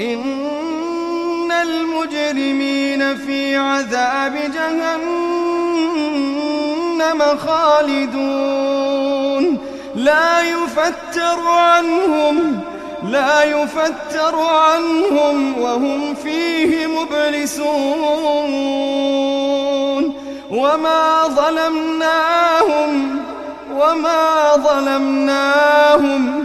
إن المجرمين في عذاب جهنم خالدون. لا يفتر عنهم لا يفتر عنهم وهم فيه مبلسون. وما ظلمناهم وما ظلمناهم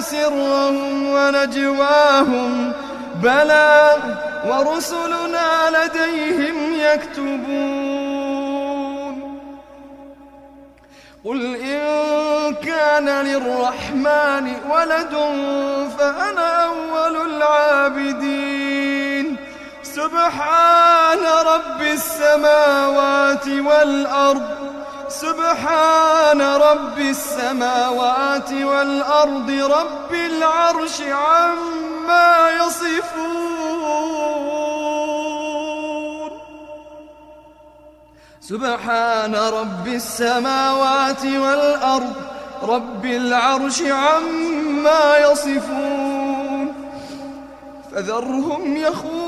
سرهم ونجواهم. بلى ورسلنا لديهم يكتبون. قل إن كان للرحمن ولد فأنا أول العابدين. سبحان رب السماوات والأرض. سبحان رب السماوات والأرض رب العرش عما يصفون. سبحان رب السماوات والأرض رب العرش عما يصفون. فذرهم يخون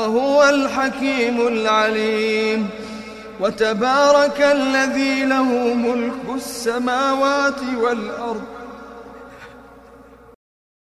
وهو الحكيم العليم وتبارك الذي له ملك السماوات والأرض